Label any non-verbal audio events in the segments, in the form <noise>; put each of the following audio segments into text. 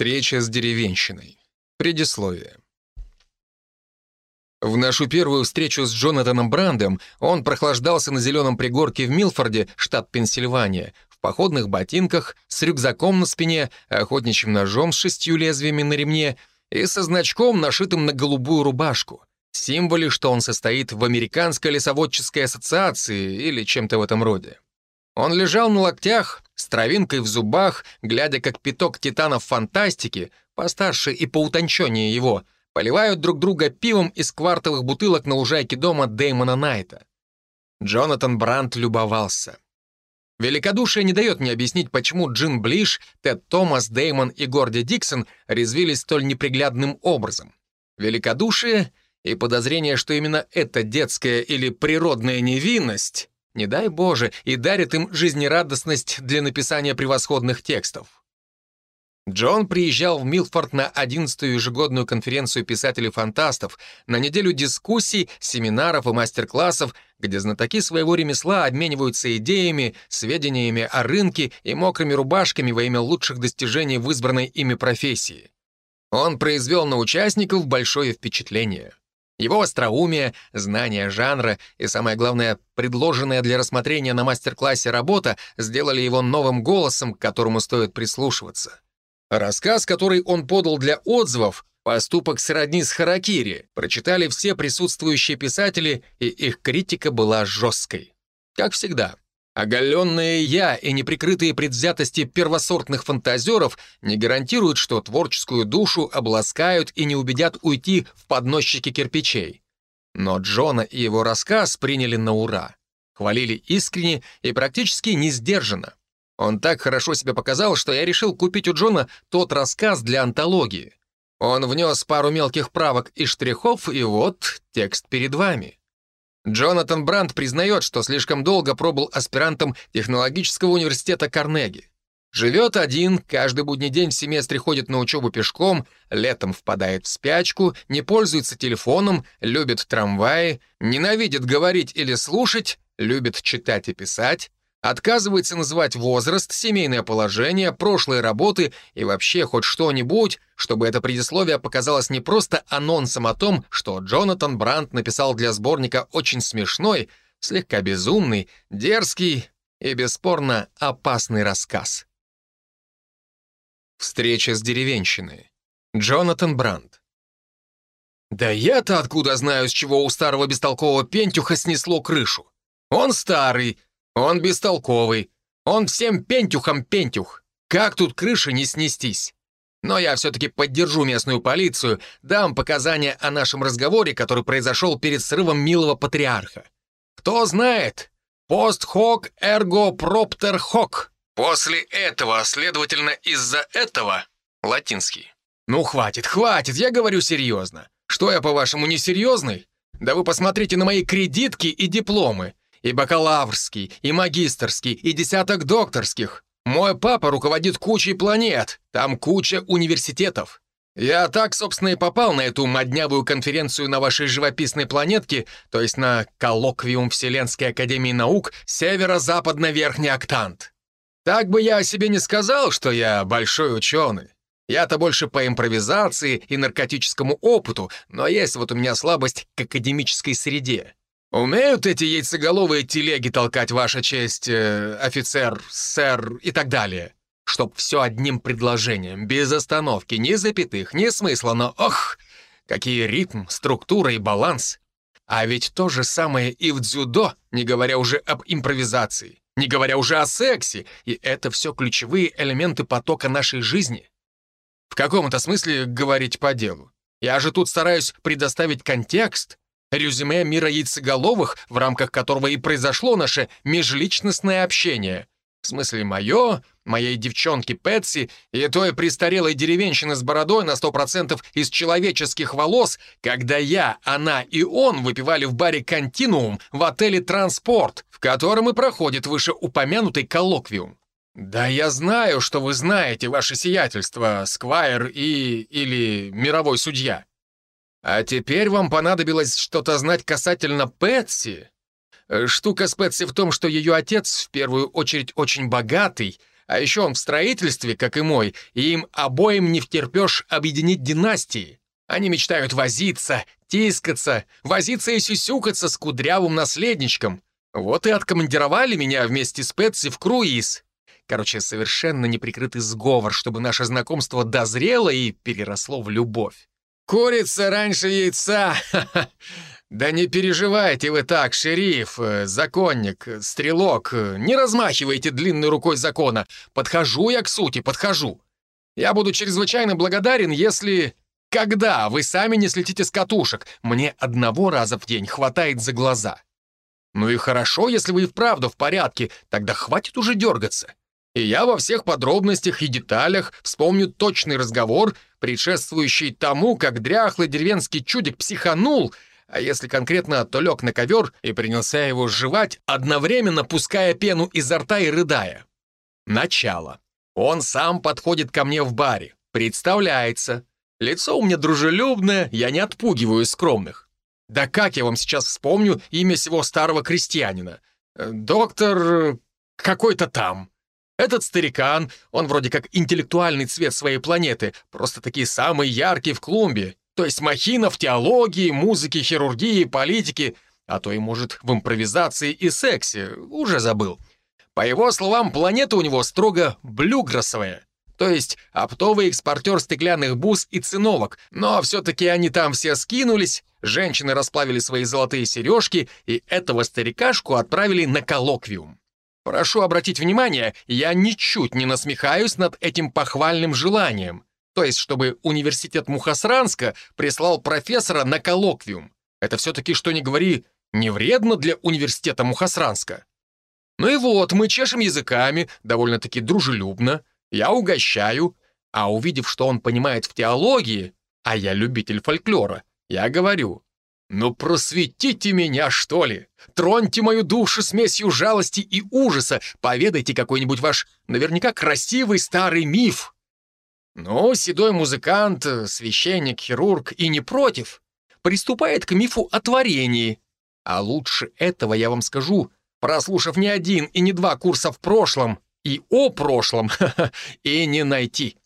Встреча с деревенщиной. Предисловие. В нашу первую встречу с Джонатаном Брандом он прохлаждался на зеленом пригорке в Милфорде, штат Пенсильвания, в походных ботинках, с рюкзаком на спине, охотничьим ножом с шестью лезвиями на ремне и со значком, нашитым на голубую рубашку. Символе, что он состоит в Американской лесоводческой ассоциации или чем-то в этом роде. Он лежал на локтях, с травинкой в зубах, глядя, как пяток титанов фантастики, постарше и поутонченнее его, поливают друг друга пивом из квартовых бутылок на лужайке дома Дэймона Найта. Джонатан Брандт любовался. Великодушие не дает мне объяснить, почему Джин Блиш, Тед Томас, Дэймон и Горди Диксон резвились столь неприглядным образом. Великодушие и подозрение, что именно эта детская или природная невинность не дай Боже, и дарит им жизнерадостность для написания превосходных текстов. Джон приезжал в Милфорд на 11-ю ежегодную конференцию писателей-фантастов, на неделю дискуссий, семинаров и мастер-классов, где знатоки своего ремесла обмениваются идеями, сведениями о рынке и мокрыми рубашками во имя лучших достижений в избранной ими профессии. Он произвел на участников большое впечатление. Его остроумие, знание жанра и, самое главное, предложенная для рассмотрения на мастер-классе работа сделали его новым голосом, к которому стоит прислушиваться. Рассказ, который он подал для отзывов, «Поступок сродни с Харакири», прочитали все присутствующие писатели, и их критика была жесткой. Как всегда, Оголенное «я» и неприкрытые предвзятости первосортных фантазеров не гарантируют, что творческую душу обласкают и не убедят уйти в подносчики кирпичей. Но Джона и его рассказ приняли на ура. Хвалили искренне и практически не сдержанно. Он так хорошо себя показал, что я решил купить у Джона тот рассказ для антологии. Он внес пару мелких правок и штрихов, и вот текст перед вами. Джонатан Брандт признает, что слишком долго пробыл аспирантом технологического университета Карнеги. Живет один, каждый будний день в семестре ходит на учебу пешком, летом впадает в спячку, не пользуется телефоном, любит трамваи, ненавидит говорить или слушать, любит читать и писать, Отказывается называть возраст, семейное положение, прошлые работы и вообще хоть что-нибудь, чтобы это предисловие показалось не просто анонсом о том, что Джонатан Брандт написал для сборника очень смешной, слегка безумный, дерзкий и, бесспорно, опасный рассказ. Встреча с деревенщиной. Джонатан Брандт. «Да я-то откуда знаю, с чего у старого бестолкового пентюха снесло крышу? Он старый, он бестолковый. Он всем пентюхом пентюх. Как тут крыши не снестись? Но я все-таки поддержу местную полицию, дам показания о нашем разговоре, который произошел перед срывом милого патриарха. Кто знает? Пост хок эрго проптер хок. После этого, следовательно, из-за этого... Латинский. Ну, хватит, хватит, я говорю серьезно. Что я, по-вашему, несерьезный? Да вы посмотрите на мои кредитки и дипломы и бакалаврский, и магистрский, и десяток докторских. Мой папа руководит кучей планет, там куча университетов. Я так, собственно, и попал на эту моднявую конференцию на вашей живописной планетке, то есть на коллоквиум Вселенской Академии Наук Северо-Западно-Верхний Октант. Так бы я о себе не сказал, что я большой ученый. Я-то больше по импровизации и наркотическому опыту, но есть вот у меня слабость к академической среде. «Умеют эти яйцеголовые телеги толкать, ваша честь, э, офицер, сэр и так далее?» Чтоб все одним предложением, без остановки, ни запятых, ни смысла, но ох, какие ритм, структура и баланс. А ведь то же самое и в дзюдо, не говоря уже об импровизации, не говоря уже о сексе, и это все ключевые элементы потока нашей жизни. В каком-то смысле говорить по делу. Я же тут стараюсь предоставить контекст, резюме мира яйцеголовых, в рамках которого и произошло наше межличностное общение. В смысле мое, моей девчонки Пэтси и той престарелой деревенщины с бородой на сто процентов из человеческих волос, когда я, она и он выпивали в баре «Континуум» в отеле «Транспорт», в котором и проходит вышеупомянутый коллоквиум. «Да я знаю, что вы знаете, ваше сиятельство, Сквайр и... или мировой судья. А теперь вам понадобилось что-то знать касательно Пэтси? Э, штука с Пэтси в том, что ее отец, в первую очередь, очень богатый, А еще он в строительстве, как и мой, и им обоим не втерпешь объединить династии. Они мечтают возиться, тискаться, возиться и сюсюкаться с кудрявым наследничком. Вот и откомандировали меня вместе с Пэтси в круиз. Короче, совершенно неприкрытый сговор, чтобы наше знакомство дозрело и переросло в любовь. Курица раньше яйца! <laughs> Да не переживайте вы так, шериф, э, законник, стрелок, не размахивайте длинной рукой закона. Подхожу я к сути, подхожу. Я буду чрезвычайно благодарен, если... Когда вы сами не слетите с катушек? Мне одного раза в день хватает за глаза. Ну и хорошо, если вы и вправду в порядке, тогда хватит уже дергаться. И я во всех подробностях и деталях вспомню точный разговор, предшествующий тому, как дряхлый деревенский чудик психанул, а если конкретно, то лег на ковер и принялся его жевать, одновременно пуская пену изо рта и рыдая. Начало. Он сам подходит ко мне в баре, представляется. Лицо у меня дружелюбное, я не отпугиваю скромных. Да как я вам сейчас вспомню имя сего старого крестьянина? Э, доктор э, какой-то там. Этот старикан, он вроде как интеллектуальный цвет своей планеты, просто такие самые яркие в клумбе. То есть махина в теологии, музыке, хирургии, политике, а то и, может, в импровизации и сексе, уже забыл. По его словам, планета у него строго блюгросовая. То есть оптовый экспортер стеклянных бус и циновок, но все-таки они там все скинулись, женщины расплавили свои золотые сережки, и этого старикашку отправили на коллоквиум. Прошу обратить внимание, я ничуть не насмехаюсь над этим похвальным желанием. То есть, чтобы университет Мухасранска прислал профессора на коллоквиум. Это все-таки, что ни говори, не вредно для университета Мухасранска. Ну и вот, мы чешем языками, довольно-таки дружелюбно. Я угощаю, а увидев, что он понимает в теологии, а я любитель фольклора, я говорю, «Ну просветите меня, что ли! Троньте мою душу смесью жалости и ужаса, поведайте какой-нибудь ваш наверняка красивый старый миф!» Ну, седой музыкант, священник, хирург и не против. Приступает к мифу о творении. А лучше этого я вам скажу, прослушав не один и не два курса в прошлом, и о прошлом, <laughs> и не найти.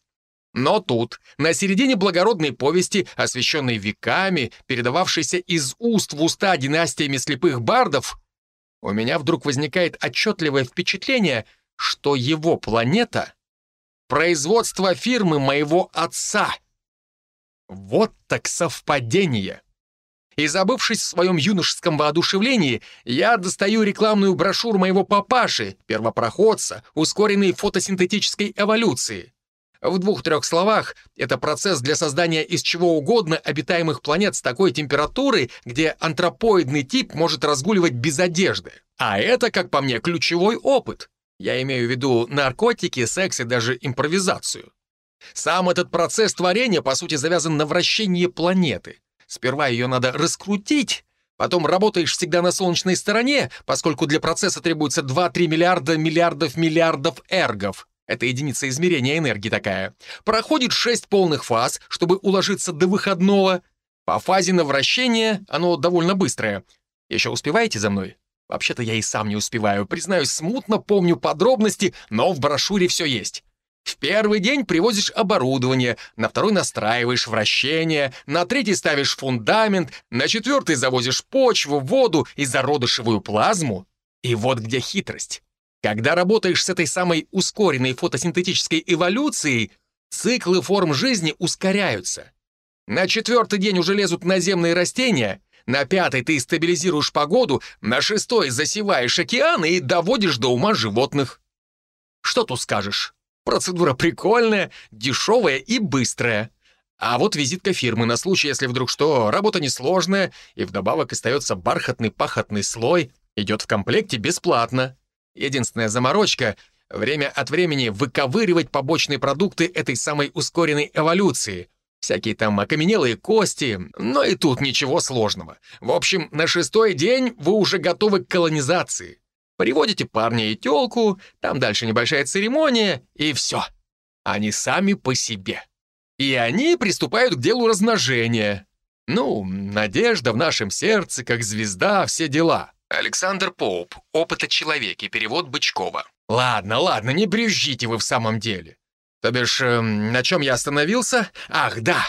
Но тут, на середине благородной повести, освященной веками, передававшейся из уст в уста династиями слепых бардов, у меня вдруг возникает отчетливое впечатление, что его планета — производство фирмы моего отца. Вот так совпадение. И забывшись в своем юношеском воодушевлении, я достаю рекламную брошюру моего папаши, первопроходца, ускоренной фотосинтетической эволюции. В двух-трех словах, это процесс для создания из чего угодно обитаемых планет с такой температурой, где антропоидный тип может разгуливать без одежды. А это, как по мне, ключевой опыт. Я имею в виду наркотики, секс и даже импровизацию. Сам этот процесс творения, по сути, завязан на вращении планеты. Сперва ее надо раскрутить, Потом работаешь всегда на солнечной стороне, поскольку для процесса требуется 2-3 миллиарда миллиардов миллиардов эргов. Это единица измерения энергии такая. Проходит шесть полных фаз, чтобы уложиться до выходного. По фазе на вращение оно довольно быстрое. Еще успеваете за мной? Вообще-то я и сам не успеваю. Признаюсь, смутно помню подробности, но в брошюре все есть. В первый день привозишь оборудование, на второй настраиваешь вращение, на третий ставишь фундамент, на четвертый завозишь почву, воду и зародышевую плазму. И вот где хитрость. Когда работаешь с этой самой ускоренной фотосинтетической эволюцией, циклы форм жизни ускоряются. На четвертый день уже лезут наземные растения, на пятый ты стабилизируешь погоду, на шестой засеваешь океаны и доводишь до ума животных. Что тут скажешь? Процедура прикольная, дешевая и быстрая. А вот визитка фирмы на случай, если вдруг что, работа несложная, и вдобавок остается бархатный пахотный слой, идет в комплекте бесплатно. Единственная заморочка — время от времени выковыривать побочные продукты этой самой ускоренной эволюции. Всякие там окаменелые кости, но и тут ничего сложного. В общем, на шестой день вы уже готовы к колонизации. Приводите парня и тёлку, там дальше небольшая церемония, и все. Они сами по себе. И они приступают к делу размножения. Ну, надежда в нашем сердце, как звезда, все дела. Александр Поуп. Опыт о человеке. Перевод Бычкова. Ладно, ладно, не брюзжите вы в самом деле. То бишь, э, на чем я остановился? Ах, да.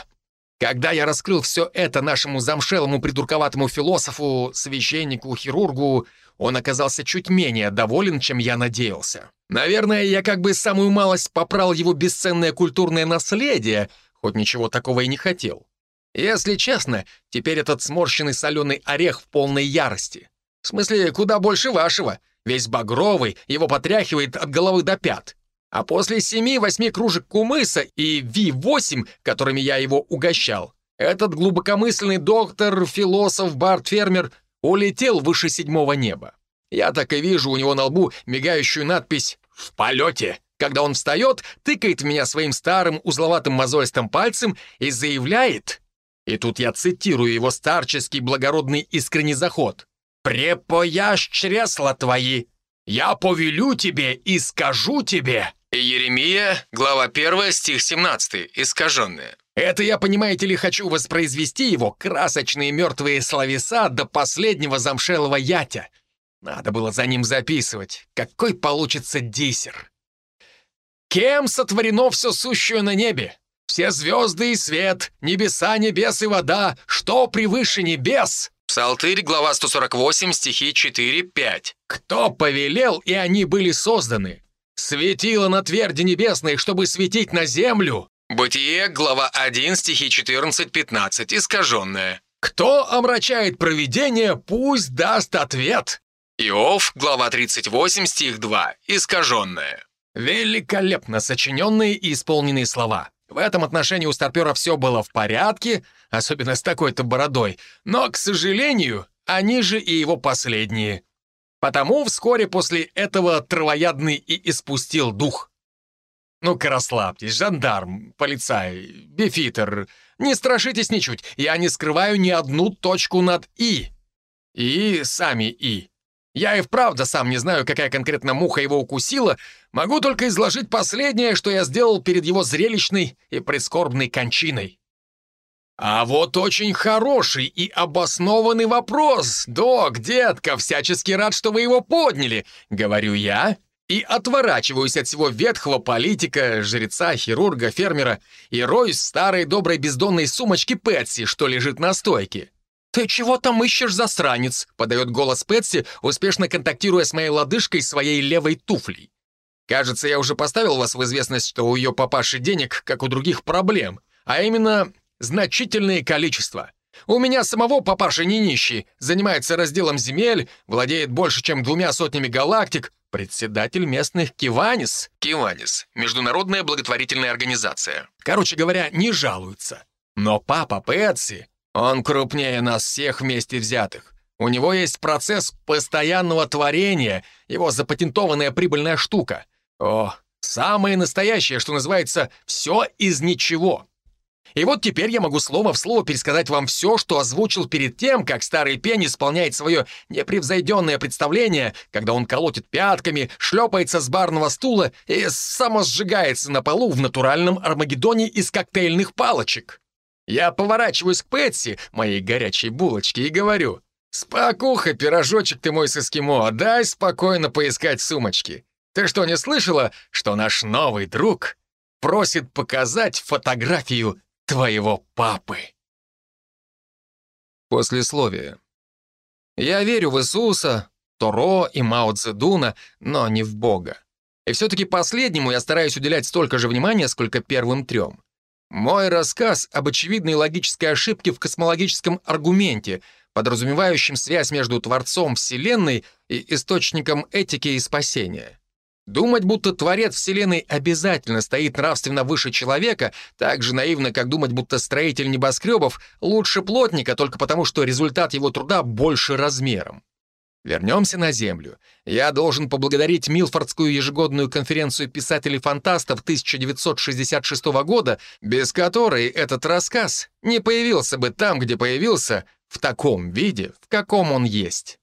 Когда я раскрыл все это нашему замшелому придурковатому философу, священнику, хирургу, он оказался чуть менее доволен, чем я надеялся. Наверное, я как бы самую малость попрал его бесценное культурное наследие, хоть ничего такого и не хотел. Если честно, теперь этот сморщенный соленый орех в полной ярости. В смысле, куда больше вашего. Весь багровый, его потряхивает от головы до пят. А после семи-восьми кружек кумыса и Ви-8, которыми я его угощал, этот глубокомысленный доктор, философ, бард-фермер улетел выше седьмого неба. Я так и вижу у него на лбу мигающую надпись «В полете», когда он встает, тыкает в меня своим старым узловатым мозолистым пальцем и заявляет, и тут я цитирую его старческий благородный искренний заход, «Препояшь чресла твои, я повелю тебе и скажу тебе». Еремия, глава 1, стих 17, искаженная. Это я, понимаете ли, хочу воспроизвести его красочные мертвые словеса до последнего замшелого ятя. Надо было за ним записывать. Какой получится диссер. Кем сотворено все сущее на небе? Все звезды и свет, небеса, небес и вода, что превыше небес? Псалтырь, глава 148, стихи 4-5. Кто повелел, и они были созданы? Светило на тверди небесной, чтобы светить на землю. Бытие, глава 1, стихи 14-15, искаженное. Кто омрачает провидение, пусть даст ответ. Иов, глава 38, стих 2, искаженное. Великолепно сочиненные и исполненные слова. В этом отношении у старпера все было в порядке, особенно с такой-то бородой, но, к сожалению, они же и его последние. Потому вскоре после этого травоядный и испустил дух. Ну-ка расслабьтесь, жандарм, полицай, бифитер, не страшитесь ничуть, я не скрываю ни одну точку над «и». И сами «и». Я и вправду сам не знаю, какая конкретно муха его укусила, могу только изложить последнее, что я сделал перед его зрелищной и прискорбной кончиной. А вот очень хороший и обоснованный вопрос. Док, детка, всячески рад, что вы его подняли, говорю я, и отворачиваюсь от всего ветхого политика, жреца, хирурга, фермера и роюсь в старой доброй бездонной сумочке Пэтси, что лежит на стойке. «Ты чего там ищешь, засранец?» — подает голос Пэтси, успешно контактируя с моей лодыжкой своей левой туфлей. «Кажется, я уже поставил вас в известность, что у ее папаши денег, как у других, проблем, а именно значительное количество. У меня самого папаша не нищий, занимается разделом земель, владеет больше, чем двумя сотнями галактик, председатель местных Киванис». Киванис — международная благотворительная организация. Короче говоря, не жалуется. Но папа Пэтси он крупнее нас всех вместе взятых. У него есть процесс постоянного творения, его запатентованная прибыльная штука. О, самое настоящее, что называется «все из ничего». И вот теперь я могу слово в слово пересказать вам все, что озвучил перед тем, как старый пень исполняет свое непревзойденное представление, когда он колотит пятками, шлепается с барного стула и самосжигается на полу в натуральном армагеддоне из коктейльных палочек. Я поворачиваюсь к Пэтси, моей горячей булочке, и говорю, «Спокуха, пирожочек ты мой с эскимо, дай спокойно поискать сумочки. Ты что, не слышала, что наш новый друг просит показать фотографию твоего папы?» Послесловие. Я верю в Иисуса, Торо и Мао Цзэдуна, но не в Бога. И все-таки последнему я стараюсь уделять столько же внимания, сколько первым трем. Мой рассказ об очевидной логической ошибке в космологическом аргументе, подразумевающем связь между Творцом Вселенной и источником этики и спасения. Думать, будто Творец Вселенной обязательно стоит нравственно выше человека, так же наивно, как думать, будто строитель небоскребов лучше плотника только потому, что результат его труда больше размером. Вернемся на Землю. Я должен поблагодарить Милфордскую ежегодную конференцию писателей-фантастов 1966 года, без которой этот рассказ не появился бы там, где появился, в таком виде, в каком он есть.